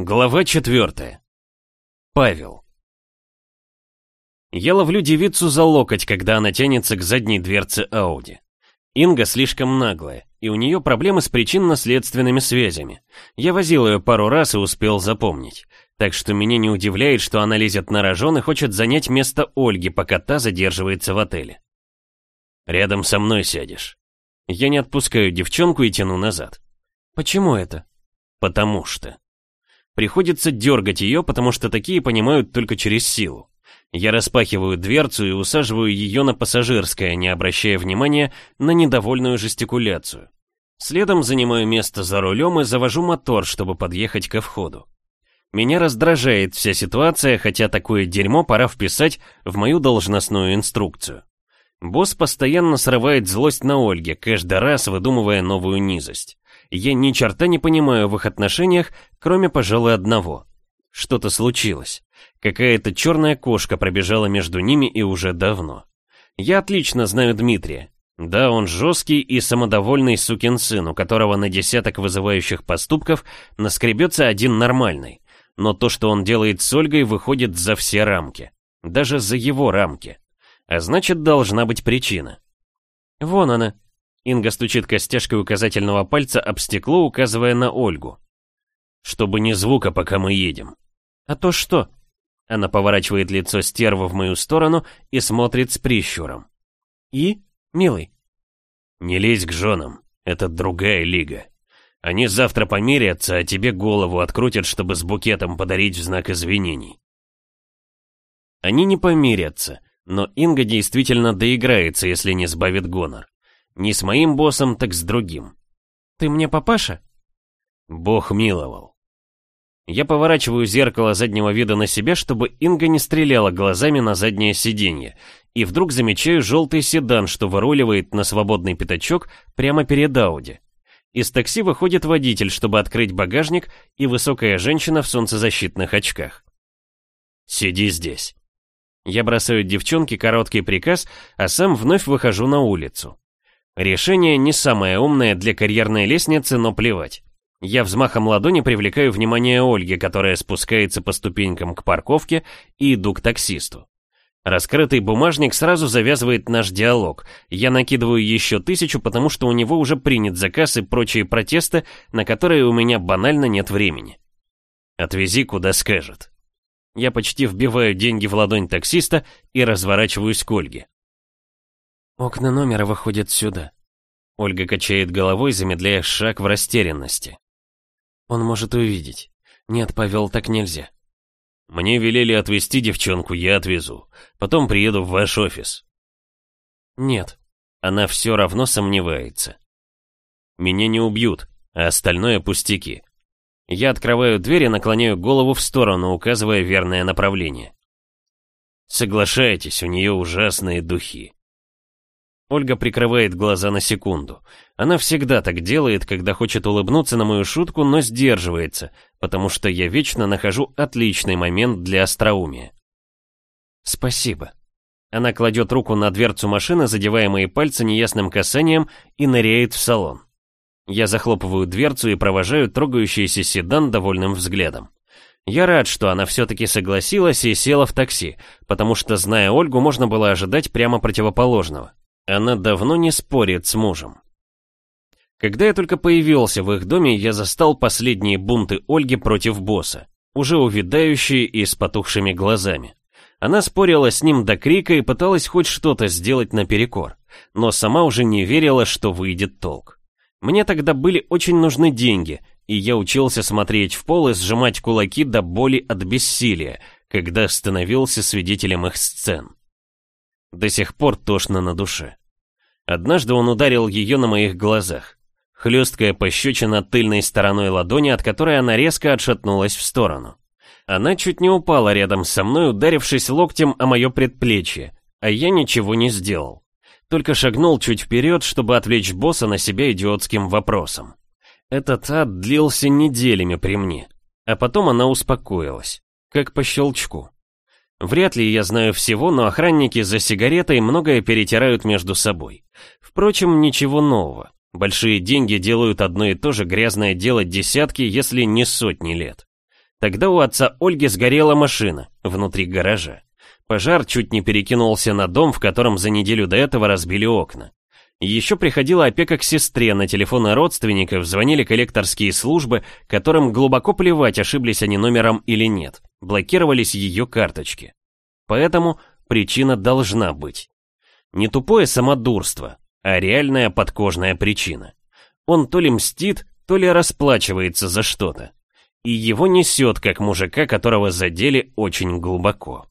Глава четвертая. Павел. Я ловлю девицу за локоть, когда она тянется к задней дверце Ауди. Инга слишком наглая, и у нее проблемы с причинно-следственными связями. Я возил ее пару раз и успел запомнить. Так что меня не удивляет, что она лезет на рожон и хочет занять место Ольги, пока та задерживается в отеле. Рядом со мной сядешь. Я не отпускаю девчонку и тяну назад. Почему это? Потому что. Приходится дергать ее, потому что такие понимают только через силу. Я распахиваю дверцу и усаживаю ее на пассажирское, не обращая внимания на недовольную жестикуляцию. Следом занимаю место за рулем и завожу мотор, чтобы подъехать ко входу. Меня раздражает вся ситуация, хотя такое дерьмо пора вписать в мою должностную инструкцию. Босс постоянно срывает злость на Ольге, каждый раз выдумывая новую низость я ни черта не понимаю в их отношениях, кроме, пожалуй, одного. Что-то случилось. Какая-то черная кошка пробежала между ними и уже давно. Я отлично знаю Дмитрия. Да, он жесткий и самодовольный сукин сын, у которого на десяток вызывающих поступков наскребется один нормальный. Но то, что он делает с Ольгой, выходит за все рамки. Даже за его рамки. А значит, должна быть причина. Вон она, Инга стучит костяшкой указательного пальца об стекло, указывая на Ольгу. «Чтобы ни звука, пока мы едем». «А то что?» Она поворачивает лицо стерва в мою сторону и смотрит с прищуром. «И? Милый?» «Не лезь к женам, это другая лига. Они завтра помирятся, а тебе голову открутят, чтобы с букетом подарить в знак извинений». Они не помирятся, но Инга действительно доиграется, если не сбавит гонор. Не с моим боссом, так с другим. Ты мне папаша? Бог миловал. Я поворачиваю зеркало заднего вида на себя, чтобы Инга не стреляла глазами на заднее сиденье, и вдруг замечаю желтый седан, что выруливает на свободный пятачок прямо перед Ауди. Из такси выходит водитель, чтобы открыть багажник, и высокая женщина в солнцезащитных очках. «Сиди здесь». Я бросаю девчонке короткий приказ, а сам вновь выхожу на улицу. Решение не самое умное для карьерной лестницы, но плевать. Я взмахом ладони привлекаю внимание Ольги, которая спускается по ступенькам к парковке, и иду к таксисту. Раскрытый бумажник сразу завязывает наш диалог. Я накидываю еще тысячу, потому что у него уже принят заказ и прочие протесты, на которые у меня банально нет времени. Отвези, куда скажет. Я почти вбиваю деньги в ладонь таксиста и разворачиваюсь к Ольге. Окна номера выходят сюда. Ольга качает головой, замедляя шаг в растерянности. Он может увидеть. Нет, Павел, так нельзя. Мне велели отвезти девчонку, я отвезу. Потом приеду в ваш офис. Нет. Она все равно сомневается. Меня не убьют, а остальное пустяки. Я открываю дверь и наклоняю голову в сторону, указывая верное направление. Соглашайтесь, у нее ужасные духи. Ольга прикрывает глаза на секунду. Она всегда так делает, когда хочет улыбнуться на мою шутку, но сдерживается, потому что я вечно нахожу отличный момент для остроумия. «Спасибо». Она кладет руку на дверцу машины, задевая мои пальцы неясным касанием, и ныряет в салон. Я захлопываю дверцу и провожаю трогающийся седан довольным взглядом. Я рад, что она все-таки согласилась и села в такси, потому что, зная Ольгу, можно было ожидать прямо противоположного. Она давно не спорит с мужем. Когда я только появился в их доме, я застал последние бунты Ольги против босса, уже увядающие и с потухшими глазами. Она спорила с ним до крика и пыталась хоть что-то сделать наперекор, но сама уже не верила, что выйдет толк. Мне тогда были очень нужны деньги, и я учился смотреть в пол и сжимать кулаки до боли от бессилия, когда становился свидетелем их сцен. До сих пор тошно на душе. Однажды он ударил ее на моих глазах. Хлесткая пощечина тыльной стороной ладони, от которой она резко отшатнулась в сторону. Она чуть не упала рядом со мной, ударившись локтем о мое предплечье, а я ничего не сделал. Только шагнул чуть вперед, чтобы отвлечь босса на себя идиотским вопросом. Этот ад длился неделями при мне, а потом она успокоилась, как по щелчку. Вряд ли я знаю всего, но охранники за сигаретой многое перетирают между собой. Впрочем, ничего нового. Большие деньги делают одно и то же грязное дело десятки, если не сотни лет. Тогда у отца Ольги сгорела машина внутри гаража. Пожар чуть не перекинулся на дом, в котором за неделю до этого разбили окна. Еще приходила опека к сестре, на телефоны родственников звонили коллекторские службы, которым глубоко плевать, ошиблись они номером или нет. Блокировались ее карточки. Поэтому причина должна быть. Не тупое самодурство, а реальная подкожная причина. Он то ли мстит, то ли расплачивается за что-то. И его несет, как мужика, которого задели очень глубоко.